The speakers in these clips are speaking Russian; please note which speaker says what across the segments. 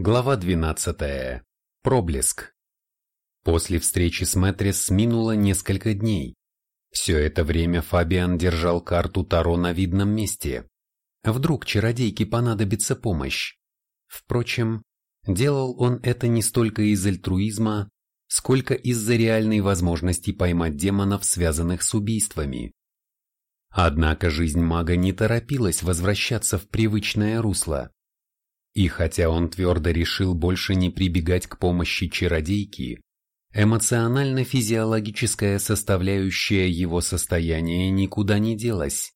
Speaker 1: Глава 12. Проблеск. После встречи с Мэтрис минуло несколько дней. Все это время Фабиан держал карту Таро на видном месте. Вдруг чародейке понадобится помощь. Впрочем, делал он это не столько из альтруизма, сколько из-за реальной возможности поймать демонов, связанных с убийствами. Однако жизнь мага не торопилась возвращаться в привычное русло. И хотя он твердо решил больше не прибегать к помощи чародейки, эмоционально-физиологическая составляющая его состояния никуда не делась.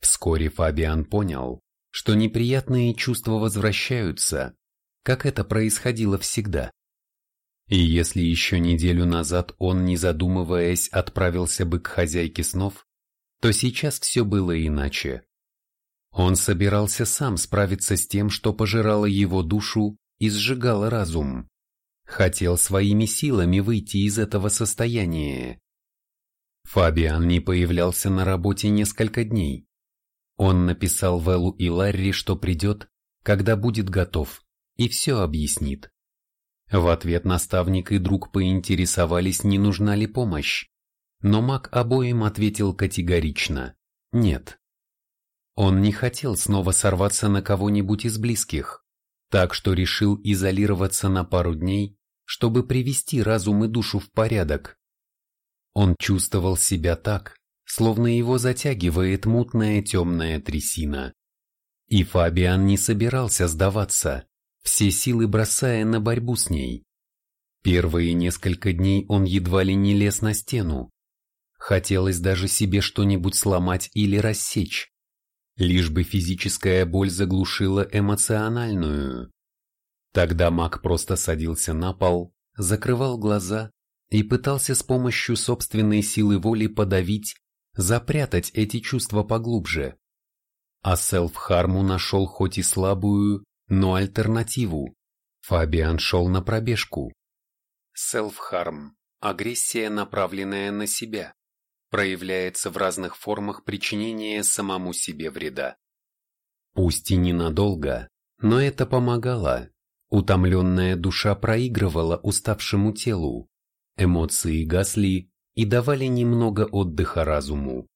Speaker 1: Вскоре Фабиан понял, что неприятные чувства возвращаются, как это происходило всегда. И если еще неделю назад он, не задумываясь, отправился бы к хозяйке снов, то сейчас все было иначе. Он собирался сам справиться с тем, что пожирало его душу и сжигало разум. Хотел своими силами выйти из этого состояния. Фабиан не появлялся на работе несколько дней. Он написал Веллу и Ларри, что придет, когда будет готов, и все объяснит. В ответ наставник и друг поинтересовались, не нужна ли помощь. Но маг обоим ответил категорично «нет». Он не хотел снова сорваться на кого-нибудь из близких, так что решил изолироваться на пару дней, чтобы привести разум и душу в порядок. Он чувствовал себя так, словно его затягивает мутная темная трясина. И Фабиан не собирался сдаваться, все силы бросая на борьбу с ней. Первые несколько дней он едва ли не лез на стену. Хотелось даже себе что-нибудь сломать или рассечь лишь бы физическая боль заглушила эмоциональную. Тогда маг просто садился на пол, закрывал глаза и пытался с помощью собственной силы воли подавить, запрятать эти чувства поглубже. А селф-харму нашел хоть и слабую, но альтернативу. Фабиан шел на пробежку. Селф-харм – агрессия, направленная на себя проявляется в разных формах причинения самому себе вреда. Пусть и ненадолго, но это помогало. Утомленная душа проигрывала уставшему телу, эмоции гасли и давали немного отдыха разуму.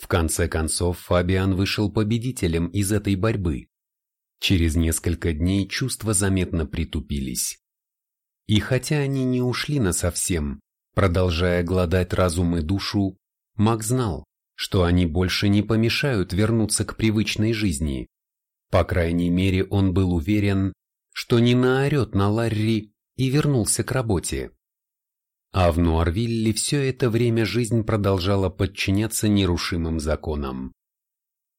Speaker 1: В конце концов Фабиан вышел победителем из этой борьбы. Через несколько дней чувства заметно притупились. И хотя они не ушли насовсем, Продолжая гладать разум и душу, Мак знал, что они больше не помешают вернуться к привычной жизни. По крайней мере, он был уверен, что не наорет на Ларри и вернулся к работе. А в Нуарвилле все это время жизнь продолжала подчиняться нерушимым законам.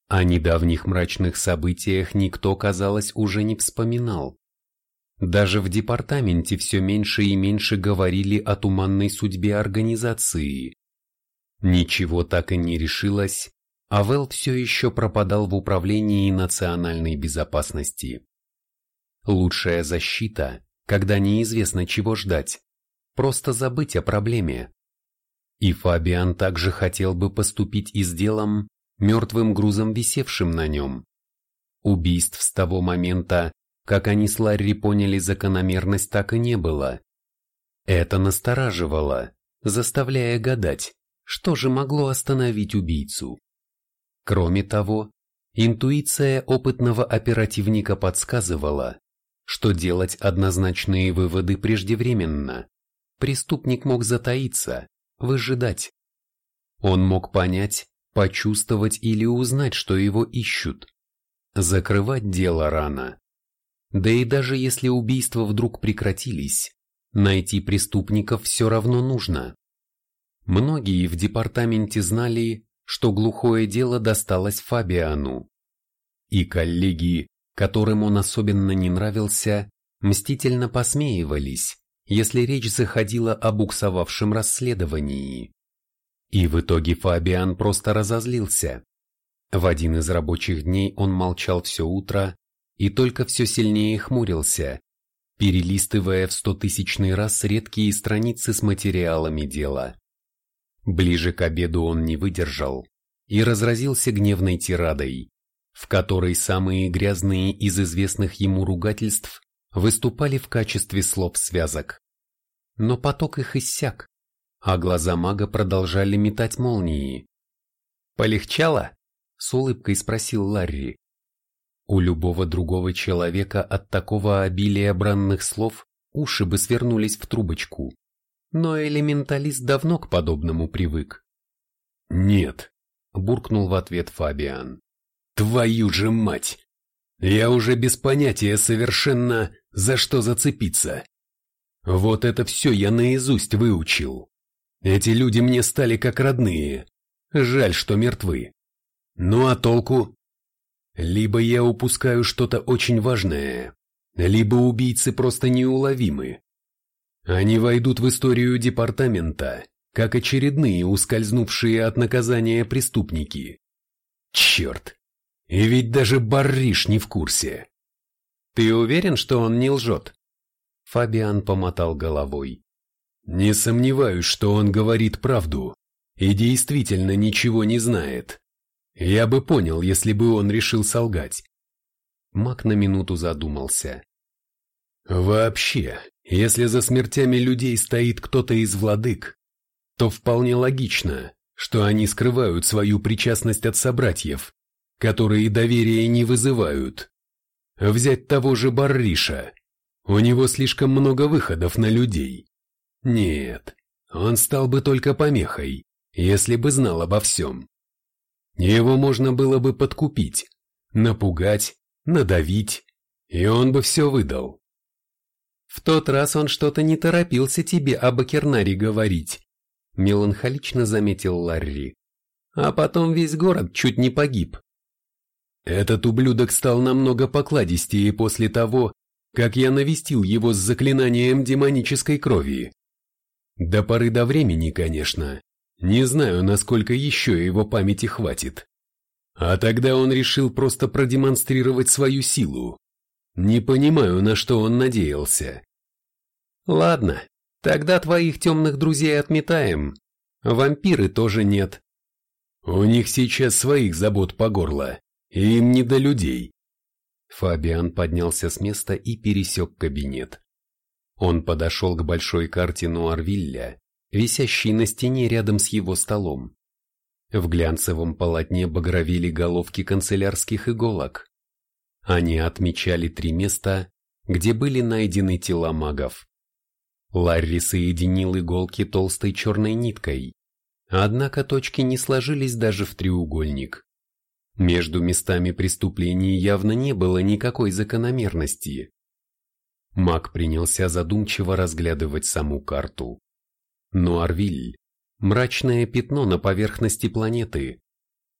Speaker 1: О недавних мрачных событиях никто, казалось, уже не вспоминал. Даже в департаменте все меньше и меньше говорили о туманной судьбе организации. Ничего так и не решилось, а Вэл все еще пропадал в управлении национальной безопасности. Лучшая защита, когда неизвестно чего ждать, просто забыть о проблеме. И Фабиан также хотел бы поступить и с делом, мертвым грузом висевшим на нем. Убийств с того момента, как они с Ларри поняли закономерность, так и не было. Это настораживало, заставляя гадать, что же могло остановить убийцу. Кроме того, интуиция опытного оперативника подсказывала, что делать однозначные выводы преждевременно. Преступник мог затаиться, выжидать. Он мог понять, почувствовать или узнать, что его ищут. Закрывать дело рано. Да и даже если убийства вдруг прекратились, найти преступников все равно нужно. Многие в департаменте знали, что глухое дело досталось Фабиану. И коллеги, которым он особенно не нравился, мстительно посмеивались, если речь заходила о буксовавшем расследовании. И в итоге Фабиан просто разозлился. В один из рабочих дней он молчал все утро, и только все сильнее хмурился, перелистывая в стотысячный раз редкие страницы с материалами дела. Ближе к обеду он не выдержал и разразился гневной тирадой, в которой самые грязные из известных ему ругательств выступали в качестве слов-связок. Но поток их иссяк, а глаза мага продолжали метать молнии. «Полегчало?» – с улыбкой спросил Ларри. У любого другого человека от такого обилия бранных слов уши бы свернулись в трубочку. Но элементалист давно к подобному привык.
Speaker 2: «Нет», –
Speaker 1: буркнул в ответ Фабиан.
Speaker 2: «Твою же мать! Я уже без понятия совершенно, за что зацепиться. Вот это все я наизусть выучил. Эти люди мне стали как родные. Жаль, что мертвы. Ну а толку? Либо я упускаю что-то очень важное, либо убийцы просто неуловимы. Они войдут в историю департамента, как очередные ускользнувшие от наказания преступники. Черт! И ведь даже Барриш не в курсе.
Speaker 1: Ты уверен, что он не лжет? Фабиан помотал головой.
Speaker 2: Не сомневаюсь, что он говорит правду и действительно ничего не знает. Я бы понял, если бы он решил солгать.
Speaker 1: Мак на минуту задумался.
Speaker 2: Вообще, если за смертями людей стоит кто-то из владык, то вполне логично, что они скрывают свою причастность от собратьев, которые доверия не вызывают. Взять того же Барриша. У него слишком много выходов на людей. Нет, он стал бы только помехой, если бы знал обо всем. Его можно было бы подкупить, напугать, надавить, и он бы все выдал.
Speaker 1: В тот раз он что-то не торопился тебе об Акернаре говорить, меланхолично заметил Ларри. А потом весь город чуть не погиб.
Speaker 2: Этот ублюдок стал намного покладистее после того, как я навестил его с заклинанием демонической крови. До поры до времени, конечно. Не знаю, насколько еще его памяти хватит. А тогда он решил просто продемонстрировать свою силу. Не понимаю, на что он надеялся.
Speaker 1: Ладно, тогда твоих темных друзей отметаем. Вампиры тоже нет.
Speaker 2: У них сейчас своих забот по горло, им не до людей.
Speaker 1: Фабиан поднялся с места и пересек кабинет. Он подошел к большой карте Нуарвилля, висящей на стене рядом с его столом. В глянцевом полотне багровели головки канцелярских иголок. Они отмечали три места, где были найдены тела магов. Ларри соединил иголки толстой черной ниткой, однако точки не сложились даже в треугольник. Между местами преступлений явно не было никакой закономерности. Маг принялся задумчиво разглядывать саму карту. Нуарвиль – мрачное пятно на поверхности планеты.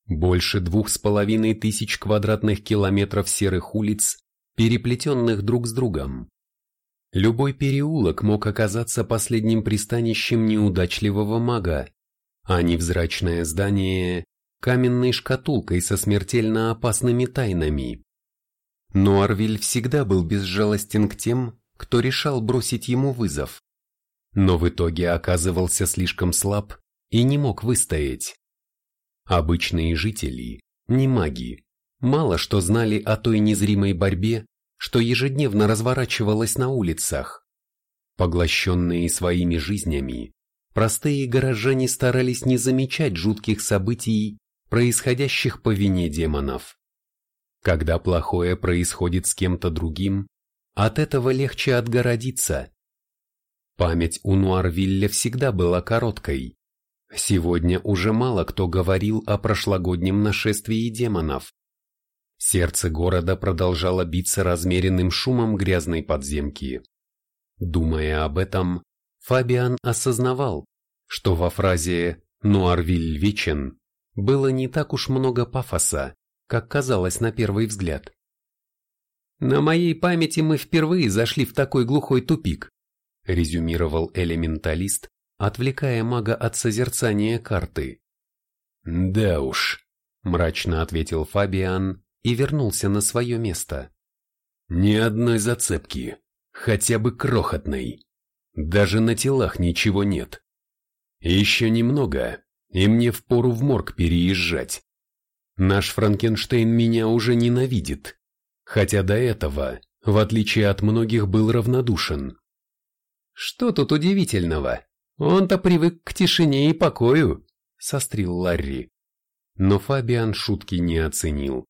Speaker 1: Больше двух с половиной тысяч квадратных километров серых улиц, переплетенных друг с другом. Любой переулок мог оказаться последним пристанищем неудачливого мага, а невзрачное здание – каменной шкатулкой со смертельно опасными тайнами. Но Арвиль всегда был безжалостен к тем, кто решал бросить ему вызов но в итоге оказывался слишком слаб и не мог выстоять. Обычные жители, не маги, мало что знали о той незримой борьбе, что ежедневно разворачивалась на улицах. Поглощенные своими жизнями, простые горожане старались не замечать жутких событий, происходящих по вине демонов. Когда плохое происходит с кем-то другим, от этого легче отгородиться, Память у Нуарвилля всегда была короткой. Сегодня уже мало кто говорил о прошлогоднем нашествии демонов. Сердце города продолжало биться размеренным шумом грязной подземки. Думая об этом, Фабиан осознавал, что во фразе «Нуарвиль вечен» было не так уж много пафоса, как казалось на первый взгляд. На моей памяти мы впервые зашли в такой глухой тупик, резюмировал элементалист, отвлекая мага от созерцания карты.
Speaker 2: «Да уж», – мрачно ответил Фабиан и вернулся на свое место. «Ни одной зацепки, хотя бы крохотной. Даже на телах ничего нет. Еще немного, и мне впору в морг переезжать. Наш Франкенштейн меня уже ненавидит, хотя до этого в отличие от многих, был равнодушен.
Speaker 1: «Что тут удивительного? Он-то привык к тишине и покою», — сострил Ларри. Но Фабиан шутки не оценил.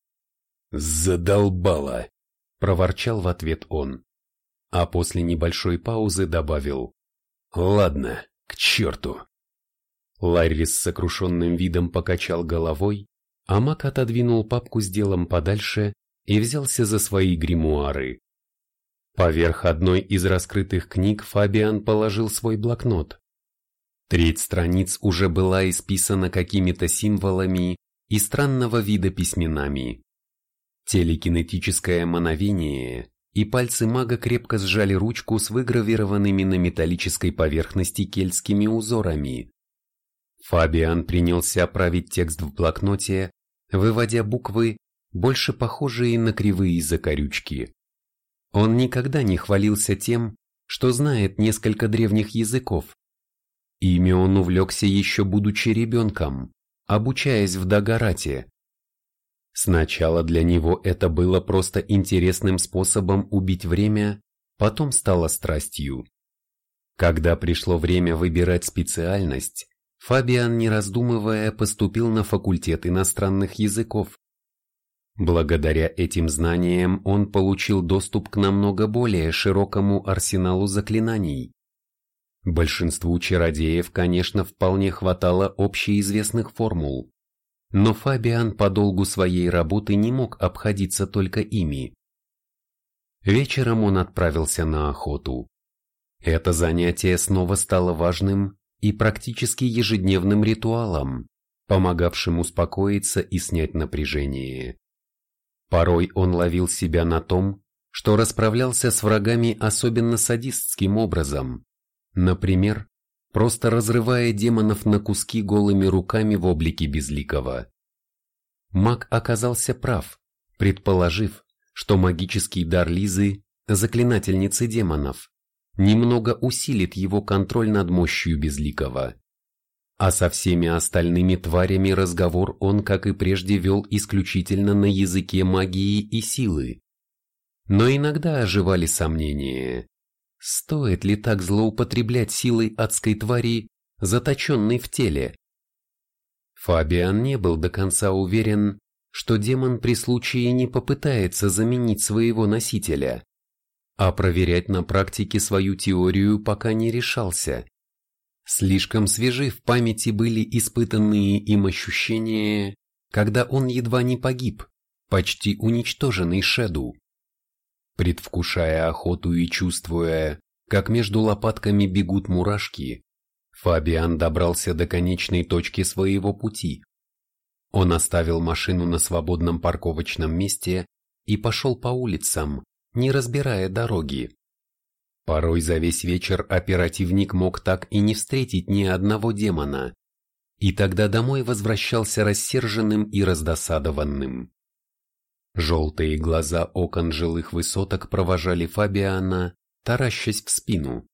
Speaker 2: «Задолбало!»
Speaker 1: — проворчал в ответ он. А после небольшой паузы добавил.
Speaker 2: «Ладно, к черту!»
Speaker 1: Ларри с сокрушенным видом покачал головой, а Мак отодвинул папку с делом подальше и взялся за свои гримуары. Поверх одной из раскрытых книг Фабиан положил свой блокнот. Треть страниц уже была исписана какими-то символами и странного вида письменами. Телекинетическое мановение, и пальцы мага крепко сжали ручку с выгравированными на металлической поверхности кельтскими узорами. Фабиан принялся править текст в блокноте, выводя буквы, больше похожие на кривые закорючки. Он никогда не хвалился тем, что знает несколько древних языков. Ими он увлекся еще будучи ребенком, обучаясь в Дагарате. Сначала для него это было просто интересным способом убить время, потом стало страстью. Когда пришло время выбирать специальность, Фабиан, не раздумывая, поступил на факультет иностранных языков. Благодаря этим знаниям он получил доступ к намного более широкому арсеналу заклинаний. Большинству чародеев, конечно, вполне хватало общеизвестных формул, но Фабиан по долгу своей работы не мог обходиться только ими. Вечером он отправился на охоту. Это занятие снова стало важным и практически ежедневным ритуалом, помогавшим успокоиться и снять напряжение. Порой он ловил себя на том, что расправлялся с врагами особенно садистским образом, например, просто разрывая демонов на куски голыми руками в облике безликого. Маг оказался прав, предположив, что магический дар Лизы, заклинательницы демонов, немного усилит его контроль над мощью Безликого. А со всеми остальными тварями разговор он, как и прежде, вел исключительно на языке магии и силы. Но иногда оживали сомнения. Стоит ли так злоупотреблять силой адской твари, заточенной в теле? Фабиан не был до конца уверен, что демон при случае не попытается заменить своего носителя а проверять на практике свою теорию пока не решался. Слишком свежи в памяти были испытанные им ощущения, когда он едва не погиб, почти уничтоженный Шеду. Предвкушая охоту и чувствуя, как между лопатками бегут мурашки, Фабиан добрался до конечной точки своего пути. Он оставил машину на свободном парковочном месте и пошел по улицам, не разбирая дороги. Порой за весь вечер оперативник мог так и не встретить ни одного демона, и тогда домой возвращался рассерженным и раздосадованным. Желтые глаза окон жилых высоток провожали Фабиана, таращась в спину.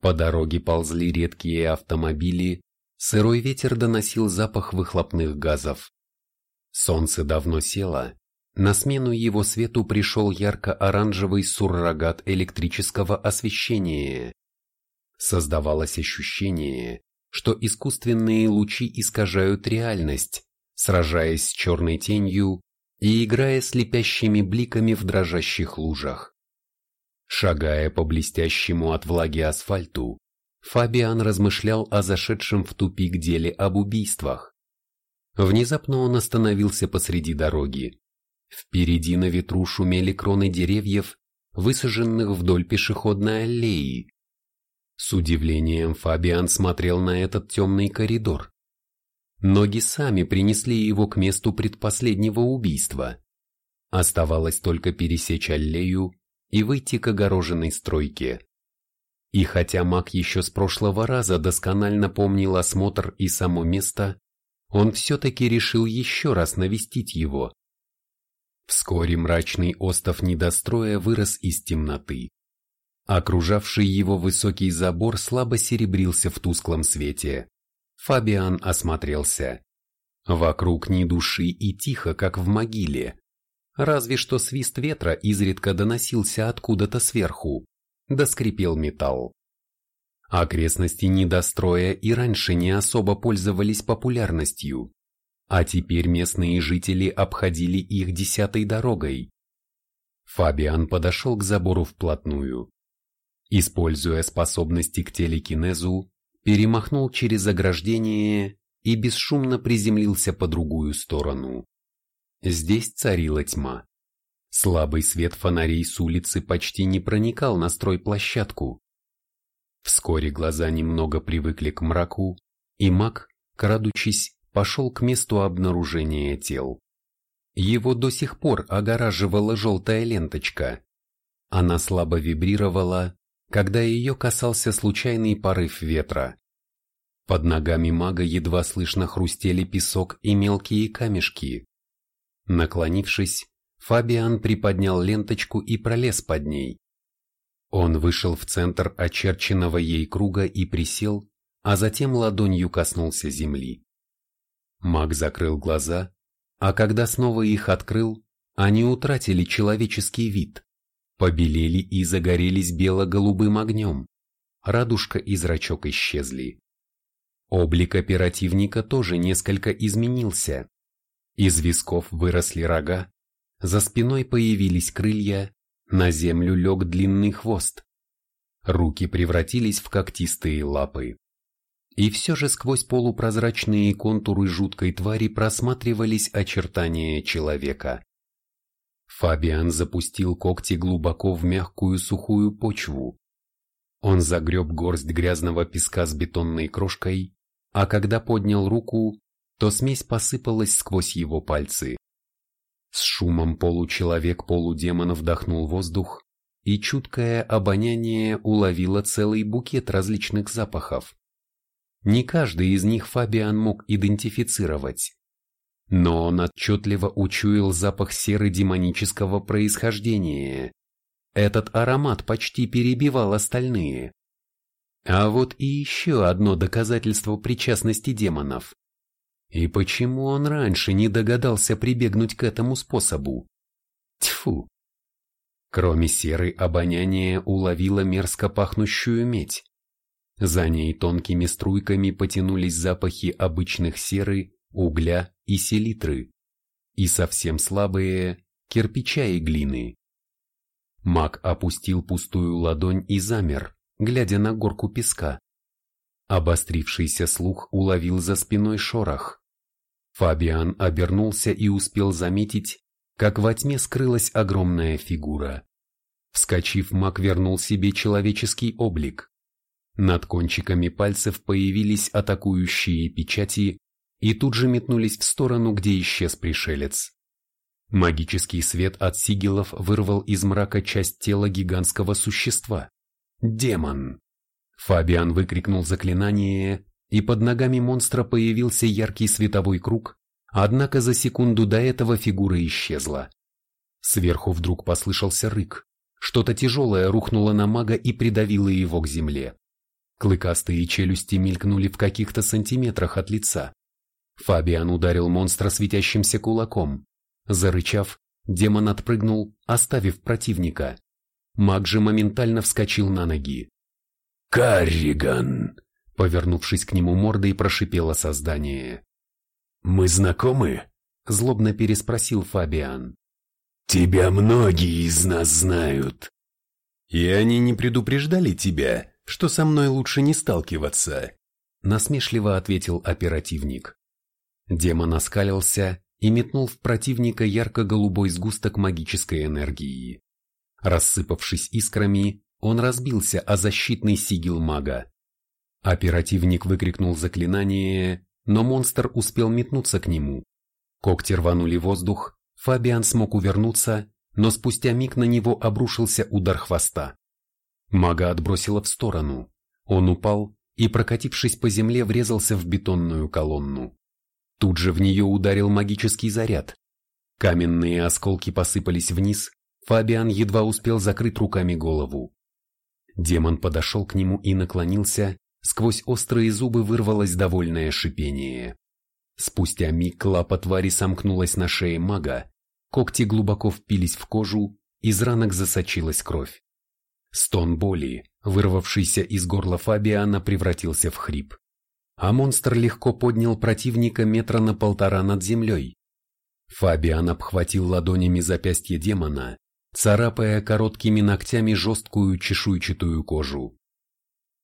Speaker 1: По дороге ползли редкие автомобили, сырой ветер доносил запах выхлопных газов. Солнце давно село, на смену его свету пришел ярко-оранжевый суррогат электрического освещения. Создавалось ощущение, что искусственные лучи искажают реальность, сражаясь с черной тенью и играя слепящими бликами в дрожащих лужах. Шагая по блестящему от влаги асфальту, Фабиан размышлял о зашедшем в тупик деле об убийствах. Внезапно он остановился посреди дороги. Впереди на ветру шумели кроны деревьев, высаженных вдоль пешеходной аллеи. С удивлением Фабиан смотрел на этот темный коридор. Ноги сами принесли его к месту предпоследнего убийства. Оставалось только пересечь аллею и выйти к огороженной стройке. И хотя маг еще с прошлого раза досконально помнил осмотр и само место, он все-таки решил еще раз навестить его. Вскоре мрачный остов недостроя вырос из темноты. Окружавший его высокий забор слабо серебрился в тусклом свете. Фабиан осмотрелся. Вокруг ни души и тихо, как в могиле. разве что свист ветра изредка доносился откуда-то сверху, да скрипел металл. Окрестности недостроя и раньше не особо пользовались популярностью, а теперь местные жители обходили их десятой дорогой. Фабиан подошел к забору вплотную. Используя способности к телекинезу, перемахнул через ограждение и бесшумно приземлился по другую сторону. Здесь царила тьма. Слабый свет фонарей с улицы почти не проникал на стройплощадку. Вскоре глаза немного привыкли к мраку, и маг, крадучись, пошел к месту обнаружения тел. Его до сих пор огораживала желтая ленточка. Она слабо вибрировала, когда ее касался случайный порыв ветра. Под ногами мага едва слышно хрустели песок и мелкие камешки. Наклонившись, Фабиан приподнял ленточку и пролез под ней. Он вышел в центр очерченного ей круга и присел, а затем ладонью коснулся земли. Маг закрыл глаза, а когда снова их открыл, они утратили человеческий вид, побелели и загорелись бело-голубым огнем. Радужка и зрачок исчезли. Облик оперативника тоже несколько изменился. Из висков выросли рога, за спиной появились крылья, на землю лег длинный хвост. Руки превратились в когтистые лапы. И все же сквозь полупрозрачные контуры жуткой твари просматривались очертания человека. Фабиан запустил когти глубоко в мягкую сухую почву. Он загреб горсть грязного песка с бетонной крошкой, а когда поднял руку, то смесь посыпалась сквозь его пальцы. С шумом получеловек-полудемон вдохнул воздух, и чуткое обоняние уловило целый букет различных запахов. Не каждый из них Фабиан мог идентифицировать. Но он отчетливо учуял запах серы демонического происхождения. Этот аромат почти перебивал остальные. А вот и еще одно доказательство причастности демонов. И почему он раньше не догадался прибегнуть к этому способу? Тьфу! Кроме серы обоняние уловило мерзко пахнущую медь. За ней тонкими струйками потянулись запахи обычных серы, угля и селитры, и совсем слабые кирпича и глины. Маг опустил пустую ладонь и замер, глядя на горку песка. Обострившийся слух уловил за спиной шорох. Фабиан обернулся и успел заметить, как во тьме скрылась огромная фигура. Вскочив, маг вернул себе человеческий облик. Над кончиками пальцев появились атакующие печати и тут же метнулись в сторону, где исчез пришелец. Магический свет от сигилов вырвал из мрака часть тела гигантского существа. Демон! Фабиан выкрикнул заклинание, и под ногами монстра появился яркий световой круг, однако за секунду до этого фигура исчезла. Сверху вдруг послышался рык. Что-то тяжелое рухнуло на мага и придавило его к земле. Клыкастые челюсти мелькнули в каких-то сантиметрах от лица. Фабиан ударил монстра светящимся кулаком. Зарычав, демон отпрыгнул, оставив противника. Маг же моментально вскочил на ноги.
Speaker 2: «Карриган!»
Speaker 1: Повернувшись к нему мордой, прошипело создание.
Speaker 2: «Мы знакомы?»
Speaker 1: – злобно переспросил Фабиан.
Speaker 2: «Тебя многие из нас знают».
Speaker 1: «И они не предупреждали тебя, что со мной лучше не сталкиваться?» – насмешливо ответил оперативник. Демон оскалился и метнул в противника ярко-голубой сгусток магической энергии. Рассыпавшись искрами, он разбился о защитный сигил мага. Оперативник выкрикнул заклинание, но монстр успел метнуться к нему. Когти рванули воздух, Фабиан смог увернуться, но спустя миг на него обрушился удар хвоста. Мага отбросило в сторону. Он упал и, прокатившись по земле, врезался в бетонную колонну. Тут же в нее ударил магический заряд. Каменные осколки посыпались вниз, Фабиан едва успел закрыть руками голову. Демон подошел к нему и наклонился, сквозь острые зубы вырвалось довольное шипение. Спустя миг лапа твари сомкнулась на шее мага, когти глубоко впились в кожу, из ранок засочилась кровь. Стон боли, вырвавшийся из горла Фабиана, превратился в хрип. А монстр легко поднял противника метра на полтора над землей. Фабиан обхватил ладонями запястье демона, царапая короткими ногтями жесткую чешуйчатую кожу.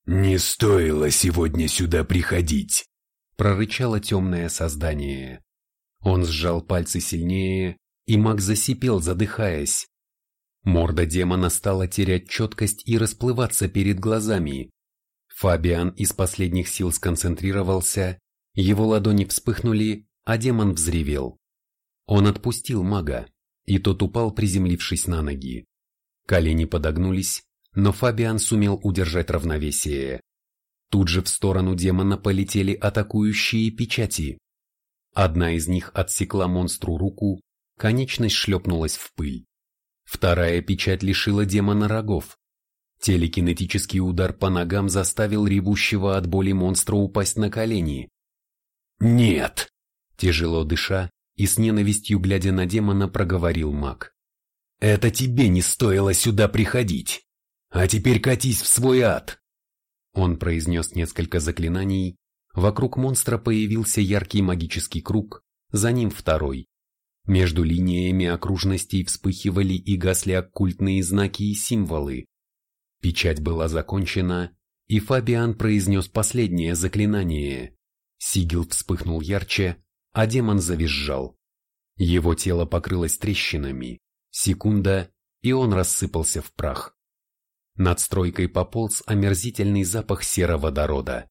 Speaker 2: «Не стоило сегодня сюда приходить», —
Speaker 1: прорычало темное создание. Он сжал пальцы сильнее, и маг засипел, задыхаясь. Морда демона стала терять четкость и расплываться перед глазами. Фабиан из последних сил сконцентрировался, его ладони вспыхнули, а демон взревел. Он отпустил мага, и тот упал, приземлившись на ноги. Колени подогнулись, но Фабиан сумел удержать равновесие. Тут же в сторону демона полетели атакующие печати. Одна из них отсекла монстру руку, конечность шлепнулась в пыль. Вторая печать лишила демона рогов. Телекинетический удар по ногам заставил ревущего от боли монстра упасть на колени.
Speaker 2: «Нет!»
Speaker 1: Тяжело дыша и с ненавистью глядя на демона проговорил маг.
Speaker 2: «Это тебе не стоило сюда приходить! А теперь катись в свой ад!»
Speaker 1: Он произнес несколько заклинаний, вокруг монстра появился яркий магический круг, за ним второй. Между линиями окружностей вспыхивали и гасли оккультные знаки и символы. Печать была закончена, и Фабиан произнес последнее заклинание. Сигил вспыхнул ярче, а демон завизжал. Его тело покрылось трещинами. Секунда, и он рассыпался в прах. Над стройкой пополз омерзительный запах сероводорода.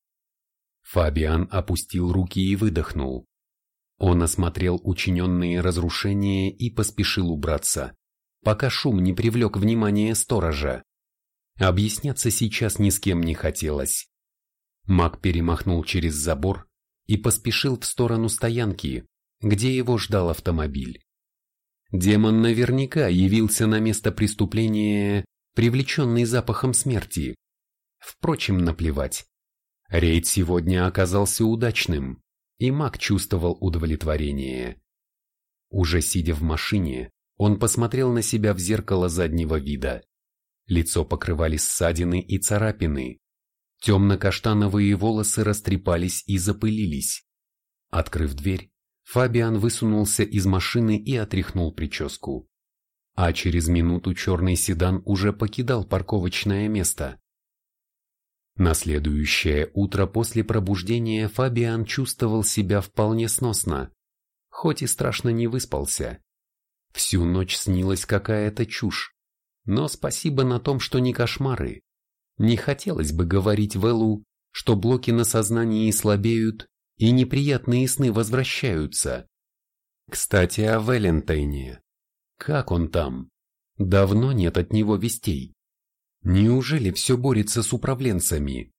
Speaker 1: Фабиан опустил руки и выдохнул. Он осмотрел учиненные разрушения и поспешил убраться, пока шум не привлек внимание сторожа. Объясняться сейчас ни с кем не хотелось. Маг перемахнул через забор и поспешил в сторону стоянки, где его ждал автомобиль. Демон наверняка явился на место преступления, привлеченный запахом смерти. Впрочем, наплевать. Рейд сегодня оказался удачным и маг чувствовал удовлетворение. Уже сидя в машине, он посмотрел на себя в зеркало заднего вида. Лицо покрывали ссадины и царапины. Темно-каштановые волосы растрепались и запылились. Открыв дверь, Фабиан высунулся из машины и отряхнул прическу. А через минуту черный седан уже покидал парковочное место. На следующее утро после пробуждения Фабиан чувствовал себя вполне сносно, хоть и страшно не выспался. Всю ночь снилась какая-то чушь, но спасибо на том, что не кошмары. Не хотелось бы говорить Вэллу, что блоки на сознании слабеют и неприятные сны возвращаются. Кстати, о Валентайне. Как он там? Давно нет от него вестей. Неужели все борется с управленцами?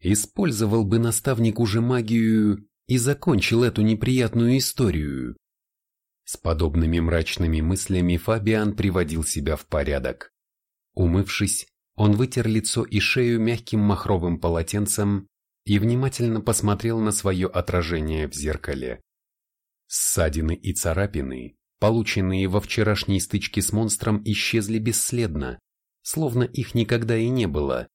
Speaker 1: Использовал бы наставник уже магию и закончил эту неприятную историю. С подобными мрачными мыслями Фабиан приводил себя в порядок. Умывшись, он вытер лицо и шею мягким махровым полотенцем и внимательно посмотрел на свое отражение в зеркале. Ссадины и царапины, полученные во вчерашней стычке с монстром, исчезли бесследно словно их никогда и не было.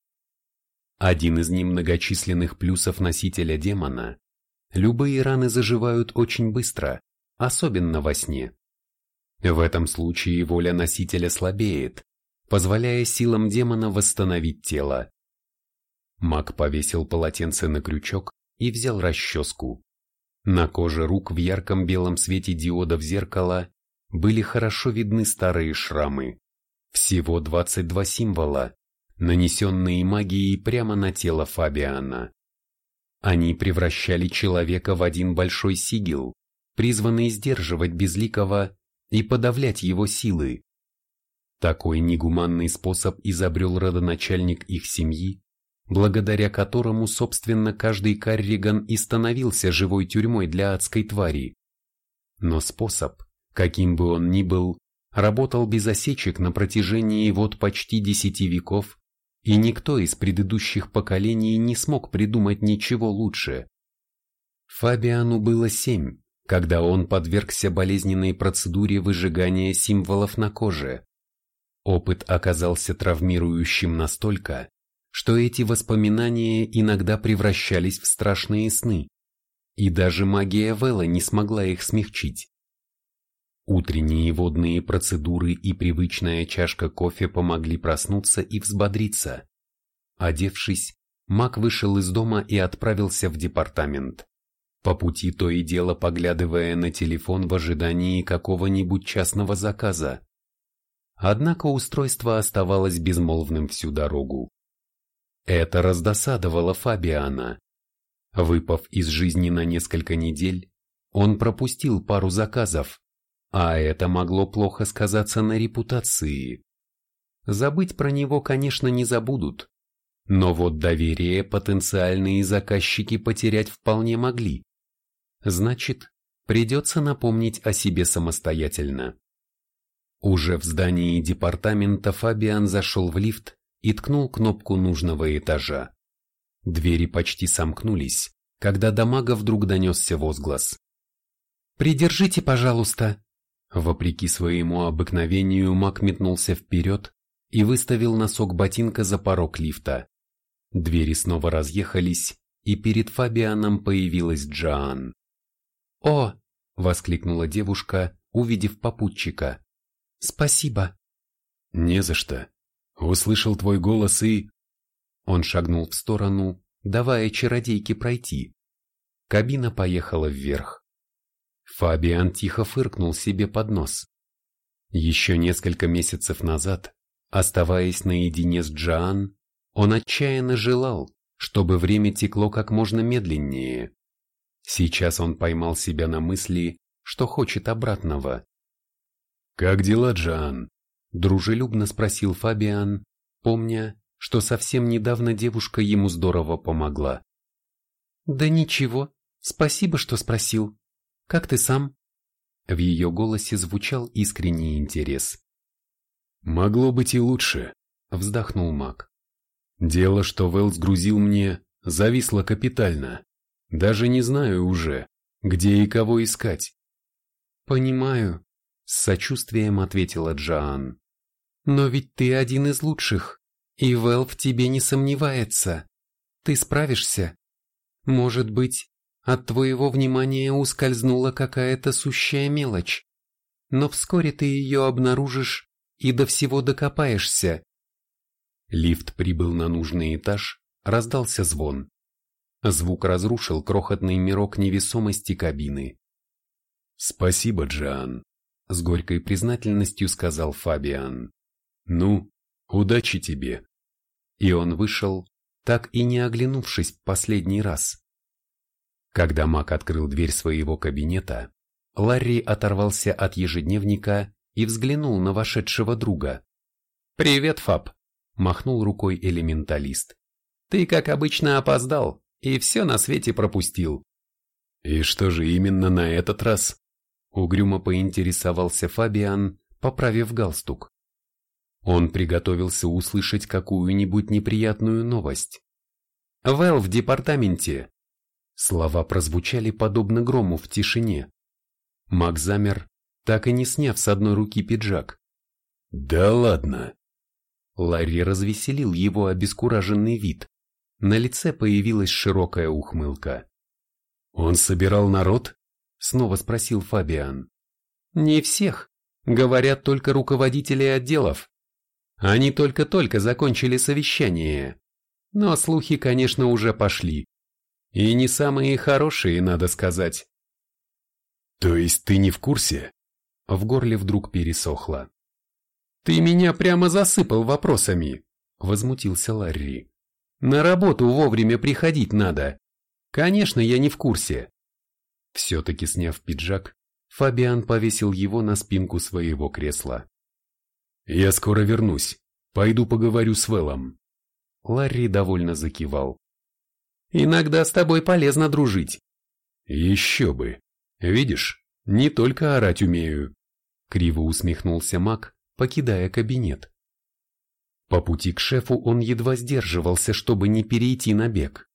Speaker 1: Один из немногочисленных плюсов носителя демона – любые раны заживают очень быстро, особенно во сне. В этом случае воля носителя слабеет, позволяя силам демона восстановить тело. Маг повесил полотенце на крючок и взял расческу. На коже рук в ярком белом свете диода в зеркало были хорошо видны старые шрамы. Всего 22 символа, нанесенные магией прямо на тело Фабиана. Они превращали человека в один большой сигил, призванный сдерживать безликого и подавлять его силы. Такой негуманный способ изобрел родоначальник их семьи, благодаря которому, собственно, каждый карриган и становился живой тюрьмой для адской твари. Но способ, каким бы он ни был, работал без осечек на протяжении вот почти десяти веков, и никто из предыдущих поколений не смог придумать ничего лучше. Фабиану было семь, когда он подвергся болезненной процедуре выжигания символов на коже. Опыт оказался травмирующим настолько, что эти воспоминания иногда превращались в страшные сны, и даже магия Вэлла не смогла их смягчить. Утренние водные процедуры и привычная чашка кофе помогли проснуться и взбодриться. Одевшись, Мак вышел из дома и отправился в департамент. По пути то и дело поглядывая на телефон в ожидании какого-нибудь частного заказа. Однако устройство оставалось безмолвным всю дорогу. Это раздосадовало Фабиана. Выпав из жизни на несколько недель, он пропустил пару заказов, а это могло плохо сказаться на репутации. Забыть про него, конечно, не забудут, но вот доверие потенциальные заказчики потерять вполне могли. Значит, придется напомнить о себе самостоятельно. Уже в здании департамента Фабиан зашел в лифт и ткнул кнопку нужного этажа. Двери почти сомкнулись, когда до мага вдруг донесся возглас. «Придержите, пожалуйста!» Вопреки своему обыкновению маг метнулся вперед и выставил носок ботинка за порог лифта. Двери снова разъехались, и перед Фабианом появилась Джоан. «О!» — воскликнула девушка, увидев попутчика. «Спасибо!»
Speaker 2: «Не за что!» Услышал твой голос и...
Speaker 1: Он шагнул в сторону, давая чародейке пройти. Кабина поехала вверх. Фабиан тихо фыркнул себе под нос. Еще несколько месяцев назад, оставаясь наедине с Джоан, он отчаянно желал, чтобы время текло как можно медленнее. Сейчас он поймал себя на мысли, что хочет обратного.
Speaker 2: «Как дела, Джоан?»
Speaker 1: – дружелюбно спросил Фабиан, помня, что совсем недавно девушка ему здорово помогла. «Да ничего, спасибо, что спросил. Как ты сам?» В ее голосе звучал искренний интерес.
Speaker 2: «Могло быть и лучше», – вздохнул маг. «Дело, что Вэл сгрузил мне, зависло капитально. Даже не знаю уже, где и кого искать».
Speaker 1: «Понимаю», – с сочувствием ответила Джоан. Но ведь ты один из лучших, и Вэл в тебе не сомневается. Ты справишься. Может быть, от твоего внимания ускользнула какая-то сущая мелочь, но вскоре ты ее обнаружишь и до всего докопаешься. Лифт прибыл на нужный этаж, раздался звон. Звук разрушил крохотный мирок невесомости кабины.
Speaker 2: «Спасибо, Джан», — с горькой признательностью сказал Фабиан. «Ну, удачи тебе!» И он вышел, так и не оглянувшись в последний раз. Когда Мак открыл дверь своего кабинета, Ларри оторвался от ежедневника и взглянул на вошедшего друга.
Speaker 1: «Привет, Фаб!» – махнул рукой элементалист. «Ты, как обычно, опоздал и все на свете пропустил».
Speaker 2: «И что же именно на этот раз?» – угрюмо поинтересовался Фабиан, поправив галстук.
Speaker 1: Он приготовился услышать какую-нибудь неприятную новость. «Вэл в департаменте!» Слова прозвучали подобно грому в тишине. Мак замер, так и не сняв с одной руки пиджак.
Speaker 2: «Да ладно!»
Speaker 1: Ларри развеселил его обескураженный вид. На лице появилась широкая ухмылка.
Speaker 2: «Он собирал народ?»
Speaker 1: — снова спросил Фабиан. «Не всех. Говорят только руководители отделов. Они только-только закончили совещание. Но слухи, конечно, уже пошли. И не самые хорошие, надо сказать.
Speaker 2: То есть ты не в курсе?
Speaker 1: В горле вдруг пересохло. Ты меня прямо засыпал вопросами, возмутился Ларри. На работу вовремя приходить надо. Конечно, я не в курсе. Все-таки сняв пиджак, Фабиан повесил его на спинку своего кресла.
Speaker 2: «Я скоро вернусь. Пойду поговорю с Вэллом».
Speaker 1: Ларри довольно закивал. «Иногда с тобой полезно дружить».
Speaker 2: «Еще бы. Видишь, не только орать умею».
Speaker 1: Криво усмехнулся Мак, покидая кабинет. По пути к шефу он едва сдерживался, чтобы не перейти на бег.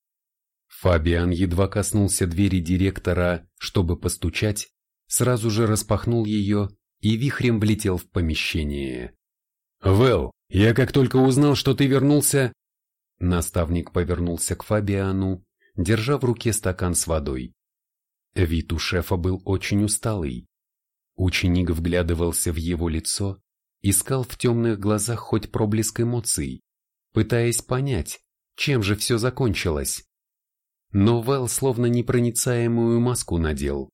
Speaker 1: Фабиан едва коснулся двери директора, чтобы постучать, сразу же распахнул ее и вихрем влетел в помещение.
Speaker 2: «Вэл, я как только узнал, что ты вернулся...»
Speaker 1: Наставник повернулся к Фабиану, держа в руке стакан с водой. Вид у шефа был очень усталый. Ученик вглядывался в его лицо, искал в темных глазах хоть проблеск эмоций, пытаясь понять, чем же все закончилось. Но Вэл словно непроницаемую маску надел.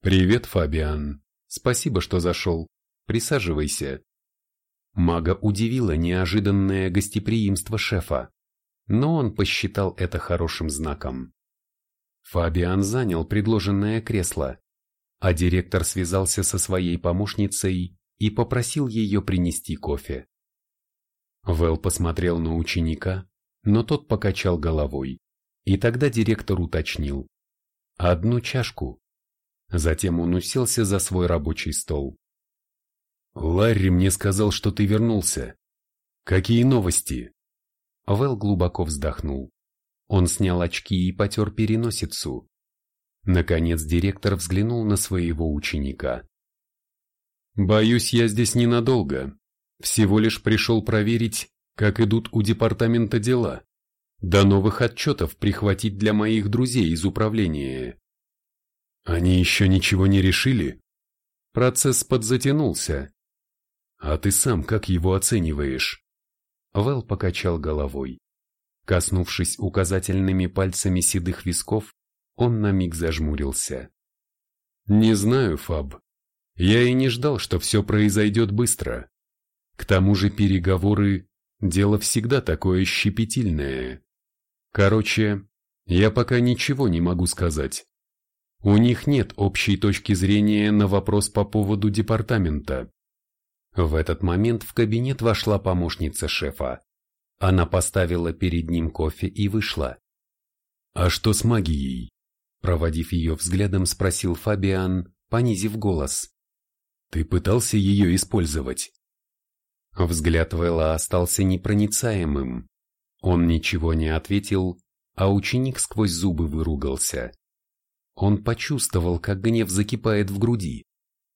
Speaker 2: «Привет, Фабиан. Спасибо, что зашел. Присаживайся».
Speaker 1: Мага удивило неожиданное гостеприимство шефа, но он посчитал это хорошим знаком. Фабиан занял предложенное кресло, а директор связался со своей помощницей и попросил ее принести кофе. Вэл посмотрел на ученика, но тот покачал головой, и тогда директор уточнил. «Одну чашку». Затем он уселся за свой рабочий стол.
Speaker 2: «Ларри мне сказал, что ты вернулся. Какие новости?»
Speaker 1: Вэл глубоко вздохнул. Он снял очки и потер переносицу. Наконец директор взглянул на своего ученика.
Speaker 2: «Боюсь, я здесь ненадолго. Всего лишь пришел проверить, как идут у департамента дела. До новых отчетов прихватить для моих друзей из управления». «Они еще ничего не решили?» Процесс подзатянулся. «А ты сам как его оцениваешь?»
Speaker 1: Вэл покачал головой. Коснувшись указательными пальцами седых висков, он на миг зажмурился.
Speaker 2: «Не знаю, Фаб. Я и не ждал, что все произойдет быстро. К тому же переговоры – дело всегда такое щепетильное. Короче, я пока ничего не могу сказать. У них нет общей точки зрения на вопрос по поводу департамента».
Speaker 1: В этот момент в кабинет вошла помощница шефа. Она поставила перед ним кофе и вышла.
Speaker 2: «А что с магией?»
Speaker 1: Проводив ее взглядом, спросил Фабиан, понизив голос.
Speaker 2: «Ты пытался ее использовать?»
Speaker 1: Взгляд Вэлла остался непроницаемым. Он ничего не ответил, а ученик сквозь зубы выругался. Он почувствовал, как гнев закипает в груди,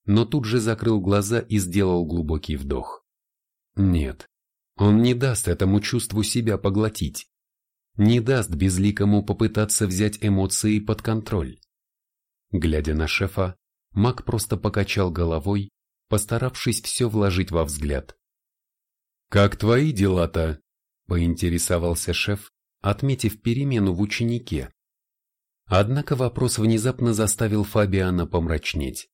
Speaker 1: но тут же закрыл глаза и сделал глубокий вдох. Нет, он не даст этому чувству себя поглотить. Не даст безликому попытаться взять эмоции под контроль. Глядя на шефа, маг просто покачал головой, постаравшись все вложить во взгляд.
Speaker 2: «Как твои дела-то?»
Speaker 1: – поинтересовался шеф, отметив перемену в ученике. Однако вопрос внезапно заставил Фабиана помрачнеть.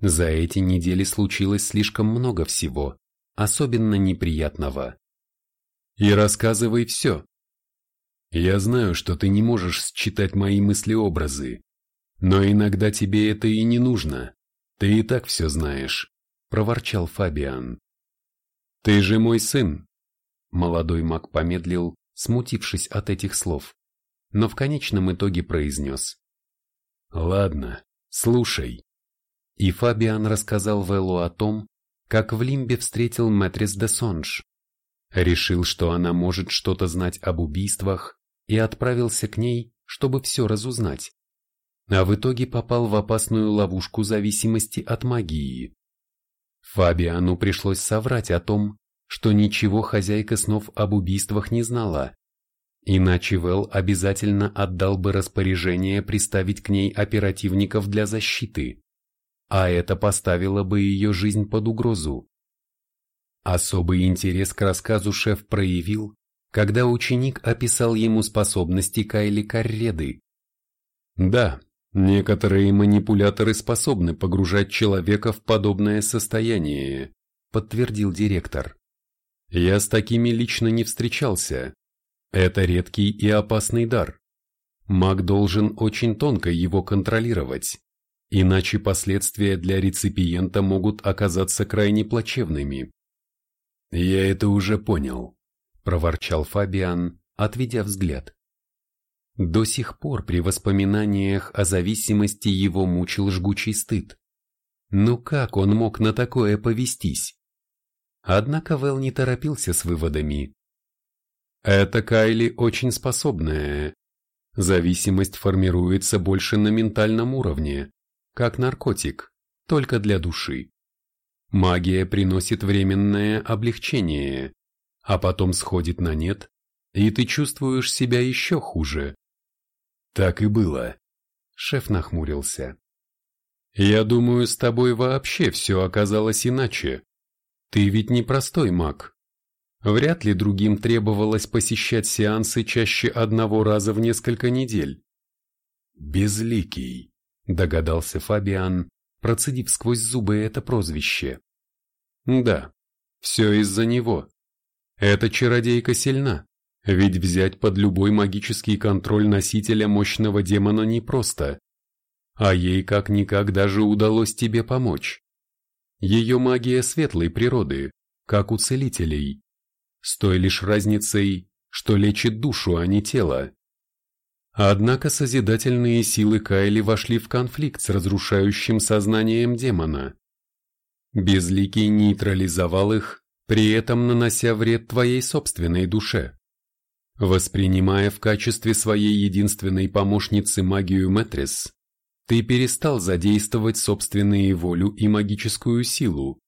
Speaker 1: За эти недели случилось слишком много всего, особенно неприятного.
Speaker 2: И рассказывай все. Я знаю, что ты не можешь считать мои мысли-образы, но иногда тебе это и не нужно. Ты и так все знаешь, проворчал Фабиан. Ты же мой сын.
Speaker 1: Молодой маг помедлил, смутившись от этих слов, но в конечном итоге произнес.
Speaker 2: Ладно, слушай.
Speaker 1: И Фабиан рассказал Веллу о том, как в Лимбе встретил Мэтрис де Сонж. Решил, что она может что-то знать об убийствах, и отправился к ней, чтобы все разузнать. А в итоге попал в опасную ловушку зависимости от магии. Фабиану пришлось соврать о том, что ничего хозяйка снов об убийствах не знала. Иначе Вэл обязательно отдал бы распоряжение приставить к ней оперативников для защиты а это поставило бы ее жизнь под угрозу. Особый интерес к рассказу шеф проявил, когда ученик описал ему способности Кайли Карреды.
Speaker 2: Да, некоторые манипуляторы способны погружать человека в подобное состояние, подтвердил директор. Я с такими лично не встречался. Это редкий и опасный дар. Маг должен очень тонко его контролировать. Иначе последствия для реципиента могут оказаться крайне плачевными. «Я это уже понял», – проворчал Фабиан, отведя взгляд.
Speaker 1: До сих пор при воспоминаниях о зависимости его мучил жгучий стыд. Ну как он мог на такое повестись? Однако Вэл не торопился с выводами.
Speaker 2: «Это Кайли очень способная.
Speaker 1: Зависимость формируется больше на ментальном уровне, как наркотик, только для души. Магия приносит временное облегчение, а потом сходит на нет, и ты чувствуешь себя еще хуже.
Speaker 2: Так и было.
Speaker 1: Шеф нахмурился. Я думаю, с тобой вообще все оказалось иначе. Ты ведь не простой маг. Вряд ли другим требовалось посещать сеансы чаще одного раза в несколько недель.
Speaker 2: «Безликий», —
Speaker 1: догадался Фабиан, процедив сквозь зубы это прозвище. «Да, все из-за него. Эта чародейка сильна, ведь взять под любой магический контроль носителя мощного демона непросто. А ей как-никак даже удалось тебе помочь. Ее магия светлой природы, как у целителей, с той лишь разницей, что лечит душу, а не тело. Однако созидательные силы Кайли вошли в конфликт с разрушающим сознанием демона. Безликий нейтрализовал их, при этом нанося вред твоей собственной душе. Воспринимая в качестве своей единственной помощницы магию Метрис, ты перестал задействовать собственные волю и магическую силу,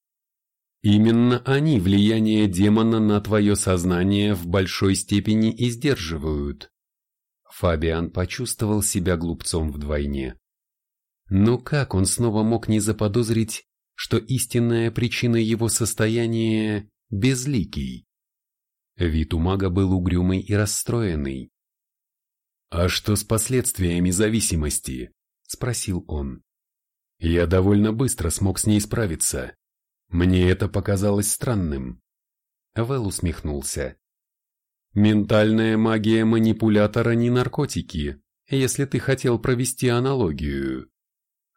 Speaker 1: Именно они влияние демона на твое сознание в большой степени и сдерживают. Фабиан почувствовал себя глупцом вдвойне. Но как он снова мог не заподозрить, что истинная причина его состояния – безликий? Вид у мага был угрюмый и расстроенный.
Speaker 2: «А что с последствиями зависимости?» – спросил он.
Speaker 1: «Я довольно быстро смог с ней справиться. Мне это показалось странным. Вэл усмехнулся. Ментальная магия манипулятора не наркотики, если ты хотел провести аналогию.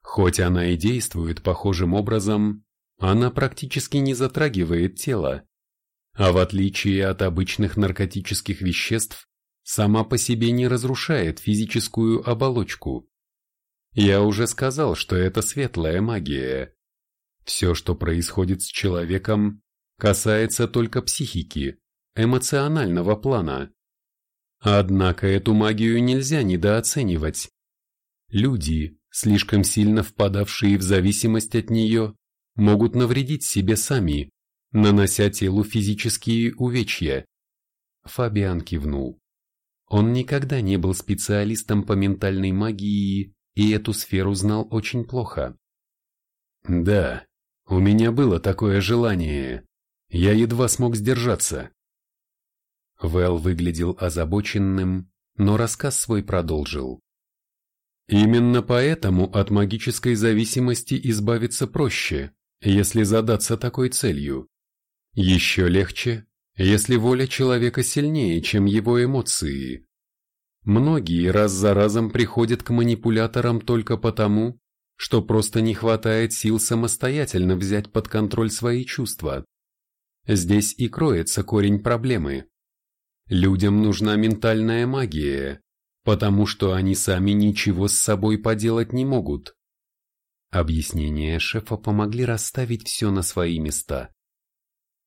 Speaker 1: Хоть она и действует похожим образом, она практически не затрагивает тело, а в отличие от обычных наркотических веществ, сама по себе не разрушает физическую оболочку. Я уже сказал, что это светлая магия, все, что происходит с человеком, касается только психики, эмоционального плана. Однако эту магию нельзя недооценивать. Люди, слишком сильно впадавшие в зависимость от нее, могут навредить себе сами, нанося телу физические увечья. Фабиан кивнул. Он никогда не был специалистом по ментальной магии и эту сферу знал очень плохо.
Speaker 2: Да, у меня было такое желание. Я едва смог сдержаться.
Speaker 1: Вэл выглядел озабоченным, но рассказ свой продолжил. Именно поэтому от магической зависимости избавиться проще, если задаться такой целью. Еще легче, если воля человека сильнее, чем его эмоции. Многие раз за разом приходят к манипуляторам только потому, что просто не хватает сил самостоятельно взять под контроль свои чувства. Здесь и кроется корень проблемы. Людям нужна ментальная магия, потому что они сами ничего с собой поделать не могут. Объяснения шефа помогли расставить все на свои места.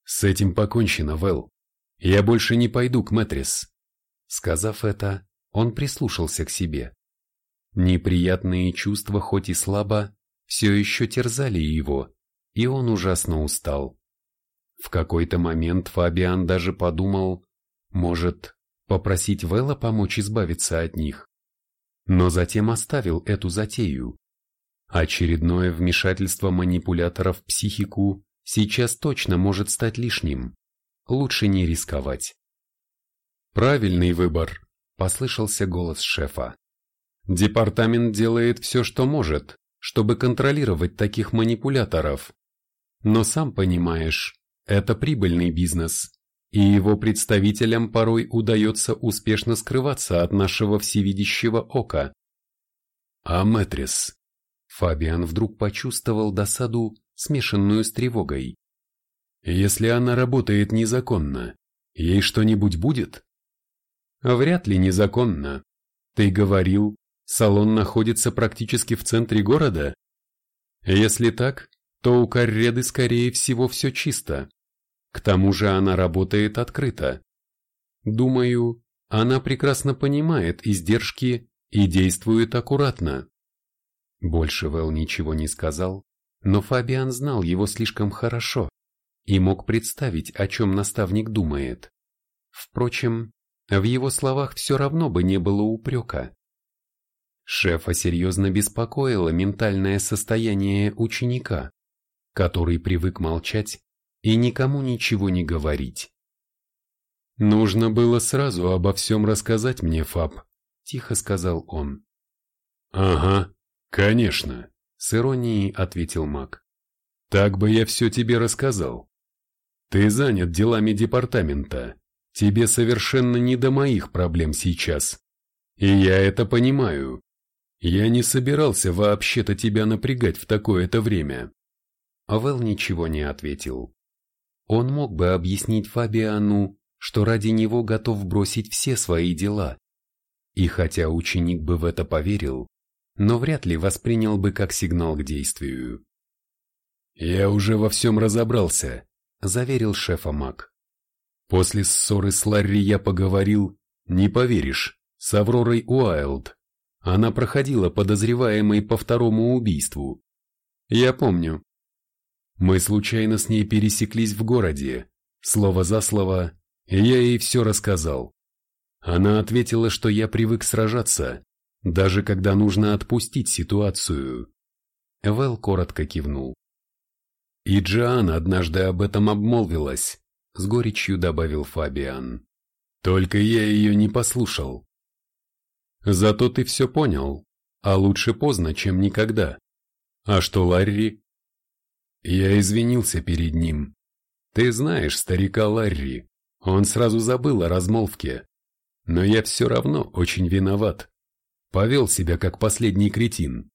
Speaker 2: «С этим покончено, Вэл. Я больше не пойду к Мэтрис».
Speaker 1: Сказав это, он прислушался к себе. Неприятные чувства, хоть и слабо, все еще терзали его, и он ужасно устал. В какой-то момент Фабиан даже подумал, может, попросить Вэлла помочь избавиться от них. Но затем оставил эту затею. Очередное вмешательство манипуляторов в психику сейчас точно может стать лишним. Лучше не рисковать. «Правильный выбор», – послышался голос шефа. Департамент делает все, что может, чтобы контролировать таких манипуляторов. Но сам понимаешь, это прибыльный бизнес, и его представителям порой удается успешно скрываться от нашего всевидящего ока.
Speaker 2: А Мэтрис?
Speaker 1: Фабиан вдруг почувствовал досаду, смешанную с тревогой.
Speaker 2: Если она работает незаконно, ей что-нибудь будет?
Speaker 1: Вряд ли незаконно. Ты говорил, Салон находится практически в центре города? Если так, то у Карреды скорее всего все чисто. К тому же она работает открыто. Думаю, Она прекрасно понимает издержки и действует аккуратно. Больше Вэл ничего не сказал, но Фабиан знал его слишком хорошо и мог представить, о чем наставник думает. Впрочем, в его словах все равно бы не было упрека. Шефа серьезно беспокоило ментальное состояние ученика, который привык молчать и никому ничего не говорить. «Нужно было сразу обо всем рассказать мне, Фаб», — тихо сказал он.
Speaker 2: «Ага, конечно», —
Speaker 1: с иронией ответил маг.
Speaker 2: «Так бы я все тебе рассказал. Ты занят делами департамента. Тебе совершенно не до моих проблем сейчас. И я это понимаю. Я не собирался вообще-то тебя напрягать в такое-то время».
Speaker 1: Вэл ничего не ответил. Он мог бы объяснить Фабиану, что ради него готов бросить все свои дела. И хотя ученик бы в это поверил, но вряд ли воспринял бы как сигнал к действию.
Speaker 2: «Я уже во всем разобрался», — заверил шефа Мак. «После ссоры с Ларри я поговорил, не поверишь, с Авророй Уайлд. Она проходила подозреваемой по второму убийству. Я помню. Мы случайно с ней пересеклись в городе, слово за слово, я ей все рассказал. Она ответила, что я привык сражаться, даже когда нужно отпустить ситуацию.
Speaker 1: Вэл коротко кивнул.
Speaker 2: И Джоан однажды об этом обмолвилась, с горечью добавил Фабиан. Только я ее не послушал.
Speaker 1: Зато ты все понял, а лучше поздно, чем никогда. А что Ларри?
Speaker 2: Я извинился перед ним. Ты знаешь старика Ларри. Он сразу забыл о размолвке. Но я все равно очень виноват. Повел себя как последний кретин.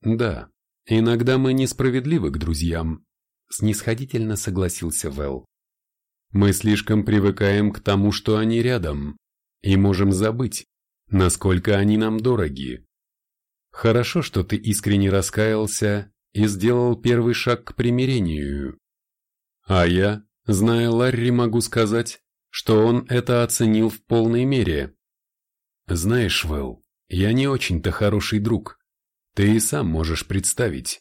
Speaker 1: Да, иногда мы несправедливы к друзьям, снисходительно согласился Вэл. Мы слишком привыкаем к тому, что они рядом, и можем забыть, насколько они нам дороги. Хорошо, что ты искренне раскаялся и сделал первый шаг к примирению. А я, Зная Ларри, могу сказать, что он это оценил в полной мере.
Speaker 2: Знаешь, Вэл, я не очень-то хороший друг. Ты и сам можешь представить.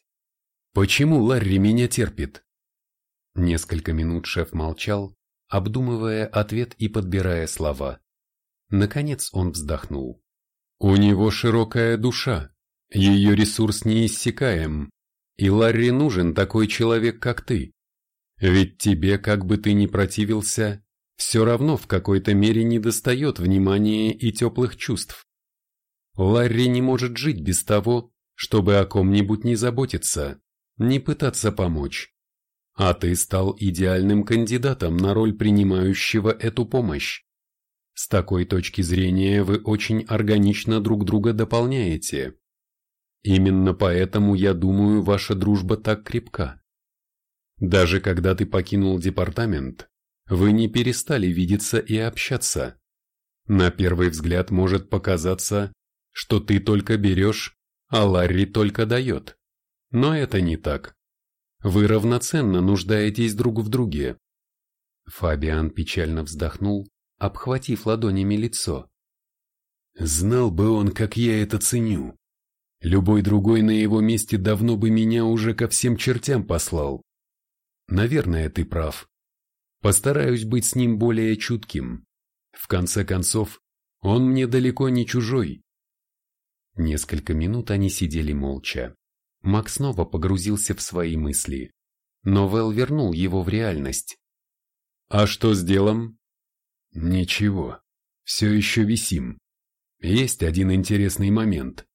Speaker 2: Почему Ларри меня терпит?
Speaker 1: Несколько минут шеф молчал, обдумывая ответ и подбирая слова. Наконец он вздохнул. У него широкая душа, ее ресурс неиссякаем, и Ларри нужен такой человек, как ты. Ведь тебе, как бы ты ни противился, все равно в какой-то мере недостает внимания и теплых чувств. Ларри не может жить без того, чтобы о ком-нибудь не заботиться, не пытаться помочь. А ты стал идеальным кандидатом на роль принимающего эту помощь. С такой точки зрения вы очень органично друг друга дополняете. Именно поэтому, я думаю, ваша дружба так крепка. Даже когда ты покинул департамент, вы не перестали видеться и общаться. На первый взгляд может показаться, что ты только берешь, а Ларри только дает. Но это не так. Вы равноценно нуждаетесь друг в друге. Фабиан печально вздохнул, обхватив ладонями лицо.
Speaker 2: Знал бы он, как я это ценю. Любой другой на его месте давно бы меня уже ко всем чертям послал. Наверное, ты прав. Постараюсь быть с ним более чутким. В конце концов, он мне далеко не чужой.
Speaker 1: Несколько минут они сидели молча. Макс снова погрузился в свои мысли. Но Вэл вернул его в реальность. «А что с делом?»
Speaker 2: «Ничего. Все еще висим. Есть один интересный момент.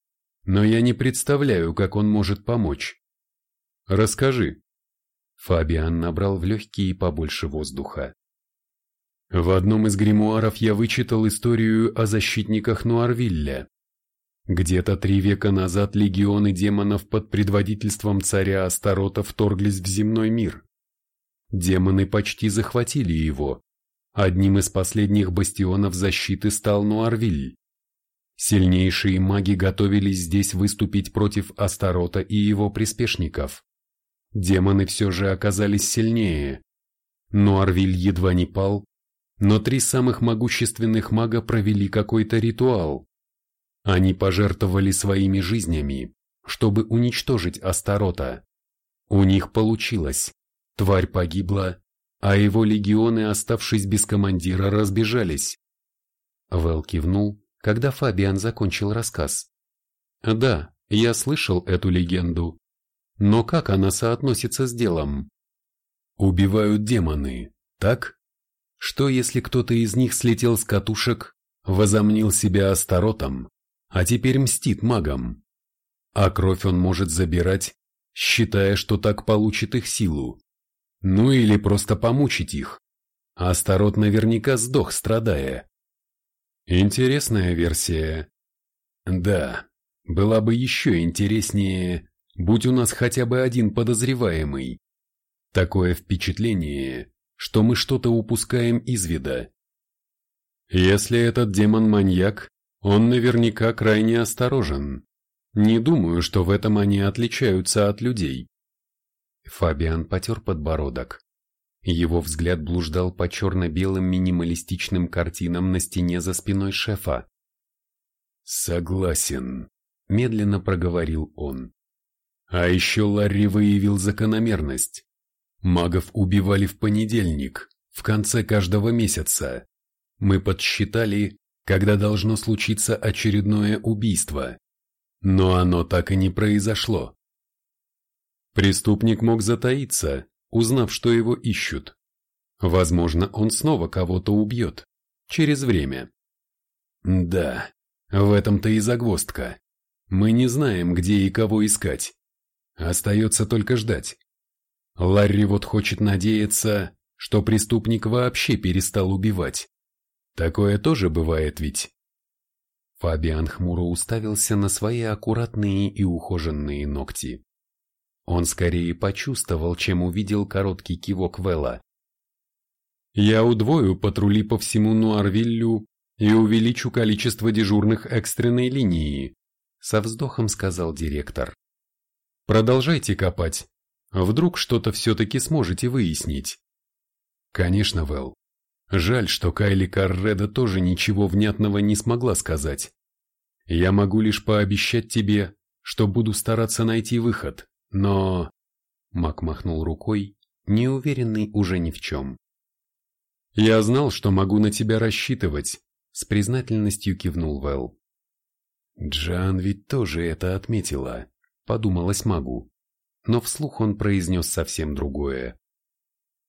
Speaker 2: Но я не представляю, как он может помочь».
Speaker 1: «Расскажи», Фабиан набрал в легкие побольше воздуха.
Speaker 2: В одном из гримуаров я вычитал историю о защитниках Нуарвилля. Где-то три века назад легионы демонов под предводительством царя Астарота вторглись в земной мир. Демоны почти захватили его. Одним из последних бастионов защиты стал Нуарвиль. Сильнейшие маги готовились здесь выступить против Астарота и его приспешников. Демоны все же оказались сильнее. Но Арвиль едва не пал, но три самых могущественных мага провели какой-то ритуал. Они пожертвовали своими жизнями, чтобы уничтожить Астарота. У них получилось. Тварь погибла, а его легионы, оставшись без командира, разбежались. Вэл кивнул, когда Фабиан закончил рассказ. Да, я слышал эту легенду. Но как она соотносится с делом? Убивают демоны, так? Что если кто-то из них слетел с катушек, возомнил себя Астаротом, а теперь мстит магам? А кровь он может забирать, считая, что так получит их силу. Ну или просто помучить их. Астарот наверняка сдох, страдая. Интересная версия. Да, была бы еще интереснее, будь у нас хотя бы один подозреваемый. Такое впечатление, что мы что-то упускаем из вида. Если этот демон маньяк, он наверняка крайне осторожен. Не думаю, что в этом они отличаются от людей. Фабиан потер подбородок. Его взгляд блуждал по черно-белым минималистичным картинам на стене за спиной шефа. «Согласен», — медленно проговорил он. «А еще Ларри выявил закономерность. Магов убивали в понедельник, в конце каждого месяца. Мы подсчитали, когда должно случиться очередное убийство. Но оно так и не произошло. Преступник мог затаиться, узнав, что его ищут. Возможно, он снова кого-то убьет. Через время. Да, в этом-то и загвоздка. Мы не знаем, где и кого искать. Остается только ждать. Ларри вот хочет надеяться, что преступник вообще перестал убивать. Такое тоже бывает ведь. Фабиан хмуро уставился на свои аккуратные и ухоженные ногти. Он скорее почувствовал, чем увидел короткий кивок Вэлла. «Я удвою патрули по всему Нуарвиллю и увеличу количество дежурных экстренной линии», со вздохом сказал директор. «Продолжайте копать. Вдруг что-то все-таки сможете выяснить». «Конечно, Вэл. Жаль, что Кайли Карреда тоже ничего внятного не смогла сказать. Я могу лишь пообещать тебе, что буду стараться найти выход. Но... Мак махнул рукой, неуверенный уже ни в чем. Я знал, что могу на тебя рассчитывать, с признательностью кивнул Вэл. Джан ведь тоже это отметила, подумалось магу. Но вслух он произнес совсем другое.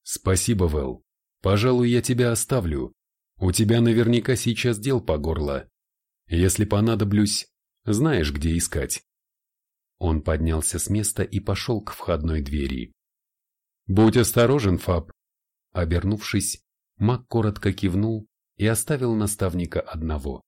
Speaker 2: Спасибо, Вэл. Пожалуй, я тебя оставлю. У тебя наверняка сейчас дел по горло. Если понадоблюсь, знаешь, где искать. Он поднялся с места и пошел к входной двери. «Будь осторожен, Фаб!» Обернувшись, Мак коротко кивнул и оставил наставника одного.